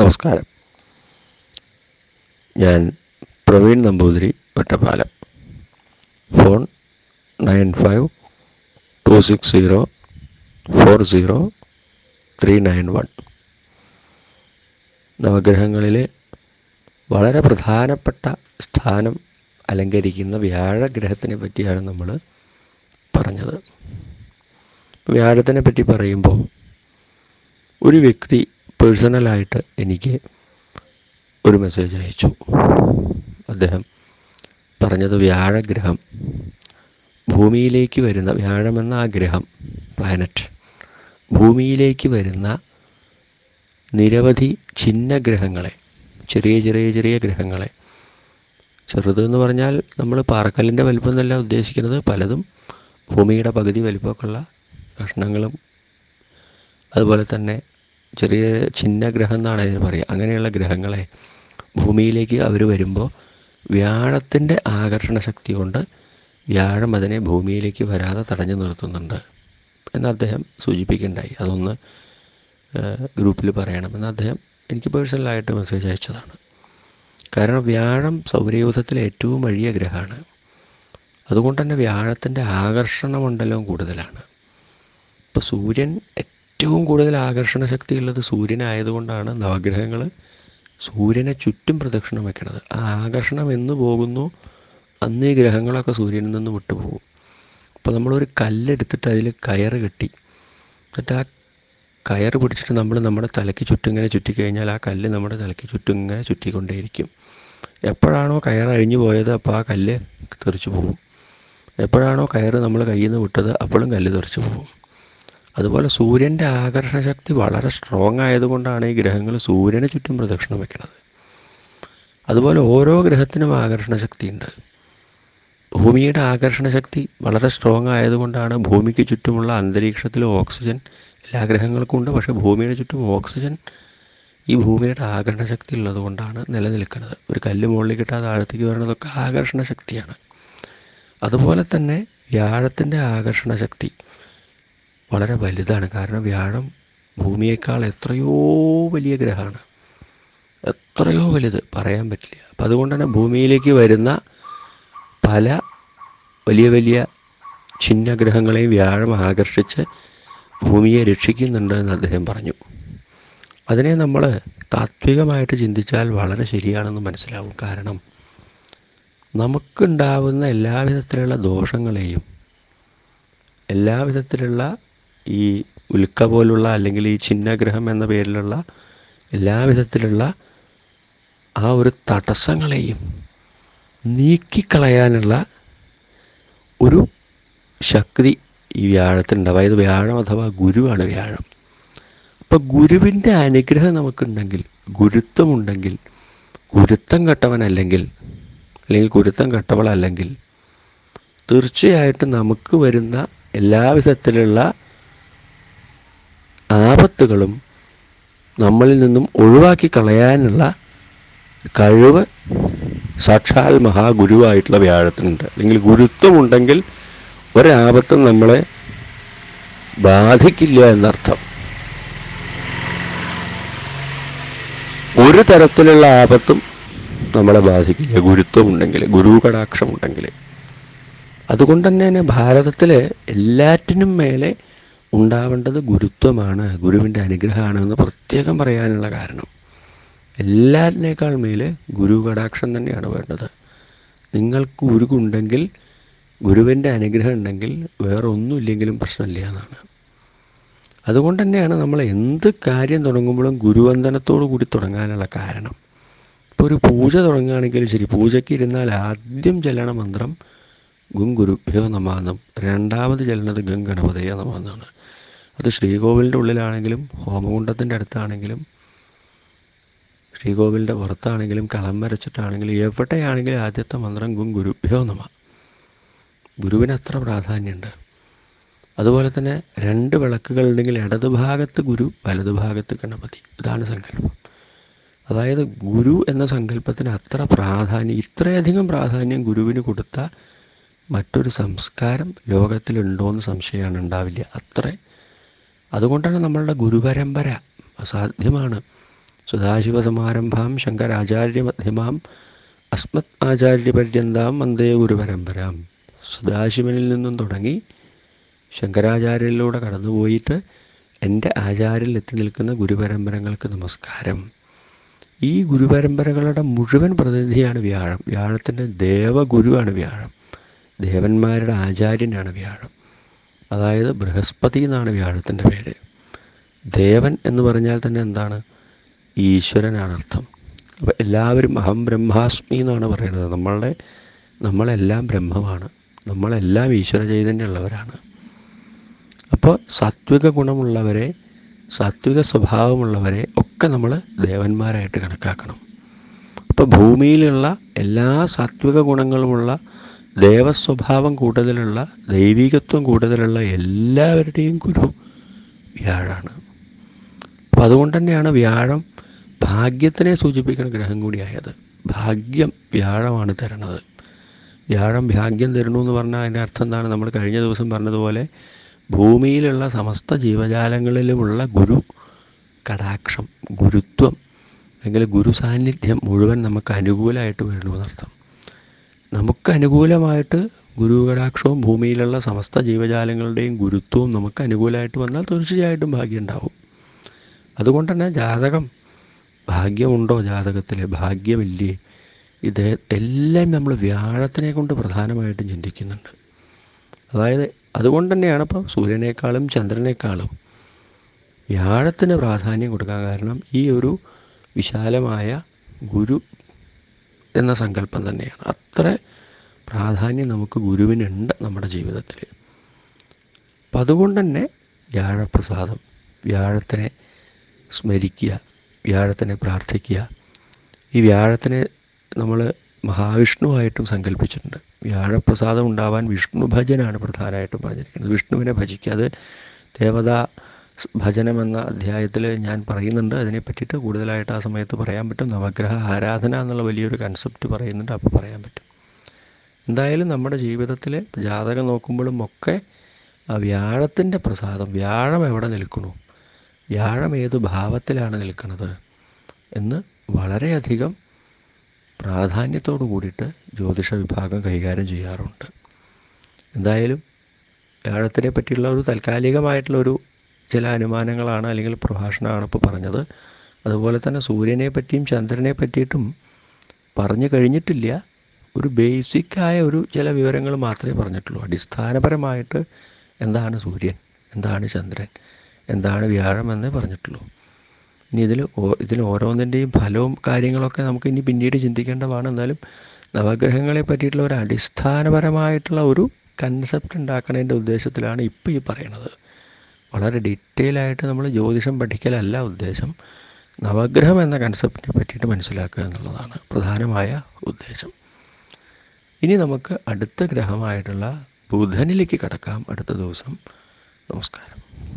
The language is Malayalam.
നമസ്കാരം. ഞാൻ Praveen Namboothiri Ottapalam phone nine five two six zero four zero three nine one. നവഗ്രഹങ്ങളിലെ വളരെ പ്രധാനപ്പെട്ട സ്ഥാനം അലങ്കരിക്കുന്ന വ്യാഴഗ്രഹത്തിനെ പറ്റിയാണ് നമ്മൾ പറഞ്ഞത്. വ്യാഴത്തിനെ പറ്റി പറയുമ്പോൾ ഒരു വ്യക്തി പേഴ്സണലായിട്ട് എനിക്ക് ഒരു മെസ്സേജ് അയച്ചു. അദ്ദേഹം പറഞ്ഞത് വ്യാഴഗ്രഹം ഭൂമിയിലേക്ക് വരുന്ന വ്യാഴമെന്ന ആ ഗ്രഹം പ്ലാനറ്റ് ഭൂമിയിലേക്ക് വരുന്ന നിരവധി ചിഹ്ന ഗ്രഹങ്ങളെ ചെറിയ ചെറിയ ചെറിയ ഗ്രഹങ്ങളെ. ചെറുത് എന്ന് പറഞ്ഞാൽ നമ്മൾ പാറക്കല്ലിന്റെ വലിപ്പം എന്നല്ല ഉദ്ദേശിക്കുന്നത്. പലതും ഭൂമിയുടെ പകുതി വലിപ്പമൊക്കെയുള്ള കഷ്ണങ്ങളും അതുപോലെ തന്നെ ചെറിയ ഛിന്നഗ്രഹം എന്നാണ് അതിന് പറയുക. അങ്ങനെയുള്ള ഗ്രഹങ്ങളെ ഭൂമിയിലേക്ക് അവർ വരുമ്പോൾ വ്യാഴത്തിന്റെ ആകർഷണ ശക്തി കൊണ്ട് വ്യാഴം അതിനെ ഭൂമിയിലേക്ക് വരാതെ തടഞ്ഞു നിർത്തുന്നുണ്ട് എന്ന് അദ്ദേഹം സൂചിപ്പിക്കുകയുണ്ടായി. അതൊന്ന് ഗ്രൂപ്പിൽ പറയണമെന്ന് അദ്ദേഹം എനിക്ക് പേഴ്സണലായിട്ട് മെസ്സേജ് അയച്ചതാണ്. കാരണം വ്യാഴം സൗരയൂഥത്തിലെ ഏറ്റവും വലിയ ഗ്രഹമാണ്. അതുകൊണ്ട് തന്നെ വ്യാഴത്തിന്റെ ആകർഷണ മണ്ഡലവും കൂടുതലാണ്. ഇപ്പോൾ സൂര്യൻ ഏറ്റവും കൂടുതൽ ആകർഷണ ശക്തിയുള്ളത് സൂര്യനായതുകൊണ്ടാണ് നവഗ്രഹങ്ങൾ സൂര്യനെ ചുറ്റും പ്രദക്ഷിണം വെക്കണത്. ആ ആകർഷണം എന്ന് പോകുന്നു അന്ന് ഈ ഗ്രഹങ്ങളൊക്കെ സൂര്യനിൽ നിന്ന് വിട്ടുപോകും. അപ്പോൾ നമ്മളൊരു കല്ലെടുത്തിട്ട് അതിൽ കയറ് കെട്ടി. എന്നിട്ട് ആ കയറ് പിടിച്ചിട്ട് നമ്മൾ നമ്മുടെ തലയ്ക്ക് ചുറ്റും ഇങ്ങനെ ചുറ്റിക്കഴിഞ്ഞാൽ ആ കല്ല് നമ്മുടെ തലയ്ക്ക് ചുറ്റും ഇങ്ങനെ ചുറ്റിക്കൊണ്ടേയിരിക്കും. എപ്പോഴാണോ കയർ അഴിഞ്ഞു പോയത് അപ്പോൾ ആ കല്ല് തെറിച്ചു പോകും. എപ്പോഴാണോ കയറ് നമ്മൾ കയ്യിൽ നിന്ന് വിട്ടത് അപ്പോഴും കല്ല് തെറിച്ചു പോകും. അതുപോലെ സൂര്യന്റെ ആകർഷണശക്തി വളരെ സ്ട്രോങ് ആയതുകൊണ്ടാണ് ഈ ഗ്രഹങ്ങൾ സൂര്യന് ചുറ്റും പ്രദക്ഷിണം വയ്ക്കുന്നത് അതുപോലെ ഓരോ ഗ്രഹത്തിനും ആകർഷണ ശക്തിയുണ്ട് ഭൂമിയുടെ ആകർഷണശക്തി വളരെ സ്ട്രോങ് ആയതുകൊണ്ടാണ് ഭൂമിക്ക് ചുറ്റുമുള്ള അന്തരീക്ഷത്തിൽ ഓക്സിജൻ എല്ലാ ഗ്രഹങ്ങൾക്കും ഉണ്ട്. പക്ഷേ ഭൂമിയുടെ ചുറ്റും ഓക്സിജൻ ഈ ഭൂമിയുടെ ആകർഷണശക്തി ഉള്ളതുകൊണ്ടാണ് ഉള്ളത് നിലനിൽക്കുന്നത്. ഒരു കല്ല് മുകളിൽ കിട്ടാതെ താഴത്തേക്ക് വരുന്നതൊക്കെ ആകർഷണശക്തിയാണ്. അതുപോലെ തന്നെ വ്യാഴത്തിന്റെ ആകർഷണ ശക്തി വളരെ വലുതാണ്. കാരണം വ്യാഴം ഭൂമിയേക്കാൾ എത്രയോ വലിയ ഗ്രഹമാണ്. എത്രയോ വലുത് പറയാൻ പറ്റില്ല. അപ്പം അതുകൊണ്ടാണ് ഭൂമിയിലേക്ക് വരുന്ന പല വലിയ വലിയ ഛിന്നഗ്രഹങ്ങളെയും വ്യാഴം ആകർഷിച്ച് ഭൂമിയെ രക്ഷിക്കുന്നുണ്ട് എന്ന് അദ്ദേഹം പറഞ്ഞു. അതിനെ നമ്മൾ താത്വികമായിട്ട് ചിന്തിച്ചാൽ വളരെ ശരിയാണെന്ന് മനസ്സിലാവും. കാരണം നമുക്കുണ്ടാവുന്ന എല്ലാവിധത്തിലുള്ള ദോഷങ്ങളെയും എല്ലാവിധത്തിലുള്ള ഈ ഉൽക്ക പോലുള്ള അല്ലെങ്കിൽ ഈ ചിഹ്നഗ്രഹം എന്ന പേരിലുള്ള എല്ലാവിധത്തിലുള്ള ആ ഒരു തടസ്സങ്ങളെയും നീക്കിക്കളയാനുള്ള ഒരു ശക്തി ഈ വ്യാഴത്തിനുണ്ട്. അതായത് വ്യാഴം അഥവാ ഗുരുവാണ് വ്യാഴം. അപ്പം ഗുരുവിന്റെ അനുഗ്രഹം നമുക്കുണ്ടെങ്കിൽ ഗുരുത്വമുണ്ടെങ്കിൽ ഗുരുത്വം കെട്ടവനല്ലെങ്കിൽ അല്ലെങ്കിൽ ഗുരുത്വം കെട്ടവളല്ലെങ്കിൽ തീർച്ചയായിട്ടും നമുക്ക് വരുന്ന എല്ലാ എല്ലാവിധത്തിലുള്ള ആപത്തുകളും നമ്മളിൽ നിന്നും ഒഴിവാക്കി കളയാനുള്ള കഴിവ് സാക്ഷാൽ മഹാഗുരുവായിട്ടുള്ള വ്യാഴത്തിനുണ്ട്. അല്ലെങ്കിൽ ഗുരുത്വമുണ്ടെങ്കിൽ ഒരാപത്തും നമ്മളെ ബാധിക്കില്ല എന്നർത്ഥം. ഒരു തരത്തിലുള്ള ആപത്തും നമ്മളെ ബാധിക്കില്ല. ഗുരുത്വമുണ്ടെങ്കിൽ ഗുരു കടാക്ഷമുണ്ടെങ്കിൽ അതുകൊണ്ട് തന്നെ ഭാരതത്തിലെ എല്ലാറ്റിനും മേലെ ഉണ്ടാവേണ്ടത് ഗുരുത്വമാണ് ഗുരുവിന്റെ അനുഗ്രഹമാണ് എന്ന് പ്രത്യേകം പറയാനുള്ള കാരണം. എല്ലാറ്റിനേക്കാൾ മേലെ ഗുരു കടാക്ഷം തന്നെയാണ് വേണ്ടത്. നിങ്ങൾക്ക് ഉരുകുണ്ടെങ്കിൽ ഗുരുവിന്റെ അനുഗ്രഹം ഉണ്ടെങ്കിൽ വേറെ ഒന്നുമില്ലെങ്കിലും പ്രശ്നമില്ല എന്നാണ്. അതുകൊണ്ട് തന്നെയാണ് നമ്മൾ എന്ത് കാര്യം തുടങ്ങുമ്പോഴും ഗുരുവന്ദനത്തോടു കൂടി തുടങ്ങാനുള്ള കാരണം. ഇപ്പോൾ ഒരു പൂജ തുടങ്ങുകയാണെങ്കിലും ശരി പൂജയ്ക്ക് ഇരുന്നാൽ ആദ്യം ചെല്ലണ മന്ത്രം ഗും ഗുരുഭ്യോ നമാന്നും രണ്ടാമത് ചെല്ലുന്നത് ഗം ഗണപതയോ നമാന്നാണ് അത് ശ്രീകോവിലിന്റെ ഉള്ളിലാണെങ്കിലും ഹോമകുണ്ടത്തിന്റെ അടുത്താണെങ്കിലും ശ്രീകോവിലിന്റെ പുറത്താണെങ്കിലും കളം വരച്ചിട്ടാണെങ്കിലും എവിടെയാണെങ്കിലും ആദ്യത്തെ മന്ത്രം ഗും ഗുരുഭ്യോ നമ. ഗുരുവിന് അത്ര പ്രാധാന്യമുണ്ട്. അതുപോലെ തന്നെ രണ്ട് വിളക്കുകൾ ഉണ്ടെങ്കിൽ ഇടതുഭാഗത്ത് ഗുരു വലതുഭാഗത്ത് ഗണപതി. ഇതാണ് സങ്കല്പം. അതായത് ഗുരു എന്ന സങ്കല്പത്തിന് അത്ര പ്രാധാന്യം ഇത്രയധികം പ്രാധാന്യം ഗുരുവിന് കൊടുത്ത മറ്റൊരു സംസ്കാരം ലോകത്തിലുണ്ടോയെന്ന് സംശയമാണ് ഉണ്ടാവില്ല. അത്ര അതുകൊണ്ടാണ് നമ്മളുടെ ഗുരുപരമ്പര അസാധ്യമാണ്. സദാശിവ സമാരംഭാം ശങ്കരാചാര്യമധ്യമാം അസ്മത് ആചാര്യപര്യന്താം വന്ദേ ഗുരുപരമ്പരാം. സദാശിവനിൽ നിന്നും തുടങ്ങി ശങ്കരാചാര്യരിലൂടെ കടന്നുപോയിട്ട് എന്റെ ആചാര്യയിൽ എത്തി നിൽക്കുന്ന ഗുരുപരമ്പരങ്ങൾക്ക് നമസ്കാരം. ഈ ഗുരുപരമ്പരകളുടെ മുഴുവൻ പ്രതിനിധിയാണ് വ്യാഴം. വ്യാഴത്തിന്റെ ദേവഗുരുവാണ് വ്യാഴം. ദേവന്മാരുടെ ആചാര്യനാണ് വ്യാഴം. അതായത് ബൃഹസ്പതി എന്നാണ് വ്യാഴത്തിന്റെ പേര്. ദേവൻ എന്ന് പറഞ്ഞാൽ തന്നെ എന്താണ്? ഈശ്വരനാണ് അർത്ഥം. അപ്പോൾ എല്ലാവരും അഹം ബ്രഹ്മാസ്മി എന്നാണ് പറയുന്നത്. നമ്മളുടെ നമ്മളെല്ലാം ബ്രഹ്മമാണ്. നമ്മളെല്ലാം ഈശ്വര ചൈതന്യമുള്ളവരാണ്. അപ്പോൾ സാത്വിക ഗുണമുള്ളവരെ സാത്വിക സ്വഭാവമുള്ളവരെ ഒക്കെ നമ്മൾ ദേവന്മാരായിട്ട് കണക്കാക്കണം. അപ്പോൾ ഭൂമിയിലുള്ള എല്ലാ സാത്വിക ഗുണങ്ങളുമുള്ള ദേവസ്വഭാവം കൂടുതലുള്ള ദൈവികത്വം കൂടുതലുള്ള എല്ലാവരുടെയും ഗുരു വ്യാഴാണ്. അപ്പം അതുകൊണ്ട് തന്നെയാണ് വ്യാഴം ഭാഗ്യത്തിനെ സൂചിപ്പിക്കുന്ന ഗ്രഹം കൂടിയായത്. ഭാഗ്യം വ്യാഴമാണ് തരണത് വ്യാഴം ഭാഗ്യം തരണു എന്ന് പറഞ്ഞാൽ അതിന്റെ അർത്ഥം എന്താണ്? നമ്മൾ കഴിഞ്ഞ ദിവസം പറഞ്ഞതുപോലെ ഭൂമിയിലുള്ള സമസ്ത ജീവജാലങ്ങളിലുമുള്ള ഗുരു കടാക്ഷം ഗുരുത്വം അല്ലെങ്കിൽ ഗുരു സാന്നിധ്യം മുഴുവൻ നമുക്ക് അനുകൂലമായിട്ട് വരണമെന്നർത്ഥം. നമുക്ക് അനുകൂലമായിട്ട് ഗുരുകടാക്ഷവും ഭൂമിയിലുള്ള സമസ്ത ജീവജാലങ്ങളുടെയും ഗുരുത്വവും നമുക്ക് അനുകൂലമായിട്ട് വന്നാൽ തീർച്ചയായിട്ടും ഭാഗ്യം ഉണ്ടാവും. അതുകൊണ്ട് തന്നെ ജാതകം ഭാഗ്യമുണ്ടോ ജാതകത്തിൽ ഭാഗ്യമില്ലേ? ഇത് എല്ലാം നമ്മൾ വ്യാഴത്തിനെ കൊണ്ട് പ്രധാനമായിട്ടും ചിന്തിക്കുന്നുണ്ട്. അതായത് അതുകൊണ്ട് തന്നെയാണ് ഇപ്പം സൂര്യനേക്കാളും ചന്ദ്രനേക്കാളും വ്യാഴത്തിന് പ്രാധാന്യം കൊടുക്കാൻ കാരണം ഈ ഒരു വിശാലമായ ഗുരു എന്ന സങ്കല്പം തന്നെയാണ്. അത്ര പ്രാധാന്യം നമുക്ക് ഗുരുവിനുണ്ട് നമ്മുടെ ജീവിതത്തിൽ അപ്പം അതുകൊണ്ട് തന്നെ വ്യാഴപ്രസാദം വ്യാഴത്തിനെ സ്മരിക്കുക വ്യാഴത്തിനെ പ്രാർത്ഥിക്കുക. ഈ വ്യാഴത്തിനെ നമ്മൾ മഹാവിഷ്ണുവായിട്ടും സങ്കല്പിച്ചിട്ടുണ്ട്. വ്യാഴപ്രസാദം ഉണ്ടാവാൻ വിഷ്ണു ഭജനാണ് പ്രധാനമായിട്ടും പറഞ്ഞിരിക്കുന്നത്. വിഷ്ണുവിനെ ഭജിക്കുക. അത് ദേവതാ ഭജനം എന്ന അധ്യായത്തിൽ ഞാൻ പറയുന്നുണ്ട്. അതിനെ പറ്റിയിട്ട് കൂടുതലായിട്ട് ആ സമയത്ത് പറയാൻ പറ്റും. നവഗ്രഹ ആരാധന എന്നുള്ള വലിയൊരു കൺസെപ്റ്റ് പറയുന്നുണ്ട്. അപ്പോൾ പറയാൻ പറ്റും. എന്തായാലും നമ്മുടെ ജീവിതത്തിൽ ജാതകം നോക്കുമ്പോഴും ഒക്കെ ആ വ്യാഴത്തിന്റെ പ്രസാദം വ്യാഴം എവിടെ നിൽക്കണു വ്യാഴം ഏത് ഭാവത്തിലാണ് നിൽക്കുന്നത്? എന്ന് വളരെയധികം പ്രാധാന്യത്തോടു കൂടിയിട്ട് ജ്യോതിഷ വിഭാഗം കൈകാര്യം ചെയ്യാറുണ്ട്. എന്തായാലും വ്യാഴത്തിനെ പറ്റിയുള്ള ഒരു താൽക്കാലികമായിട്ടുള്ള ഒരു ചില അനുമാനങ്ങളാണ് അല്ലെങ്കിൽ പ്രഭാഷണമാണ് ഇപ്പോൾ പറഞ്ഞത്. അതുപോലെ തന്നെ സൂര്യനെ പറ്റിയും ചന്ദ്രനെ പറ്റിയിട്ടും പറഞ്ഞു കഴിഞ്ഞിട്ടില്ല. ഒരു ബേസിക്കായ ഒരു ചില വിവരങ്ങൾ മാത്രമേ പറഞ്ഞിട്ടുള്ളൂ. അടിസ്ഥാനപരമായിട്ട് എന്താണ് സൂര്യൻ? എന്താണ് ചന്ദ്രൻ? എന്താണ് വ്യാഴം എന്നേ പറഞ്ഞിട്ടുള്ളൂ. ഇനി ഇതിൽ ഇതിൽ ഓരോന്നിന്റെയും ഫലവും കാര്യങ്ങളൊക്കെ നമുക്ക് ഇനി പിന്നീട് ചിന്തിക്കേണ്ടതാണ്. എന്നാലും നവഗ്രഹങ്ങളെ പറ്റിയിട്ടുള്ള ഒരു അടിസ്ഥാനപരമായിട്ടുള്ള ഒരു കൺസെപ്റ്റ് ഉണ്ടാക്കണതിന്റെ ഉദ്ദേശത്തിലാണ് ഇപ്പോൾ ഈ പറയണത് വളരെ ഡീറ്റെയിൽ ആയിട്ട് നമ്മൾ ജ്യോതിഷം പഠിക്കലല്ല ഉദ്ദേശം. നവഗ്രഹം എന്ന കൺസെപ്റ്റിനെ പറ്റിയിട്ട് മനസ്സിലാക്കുക എന്നുള്ളതാണ് പ്രധാനമായ ഉദ്ദേശം. ഇനി നമുക്ക് അടുത്ത ഗ്രഹമായിട്ടുള്ള ബുധനിലേക്ക് കടക്കാം അടുത്ത ദിവസം. നമസ്കാരം.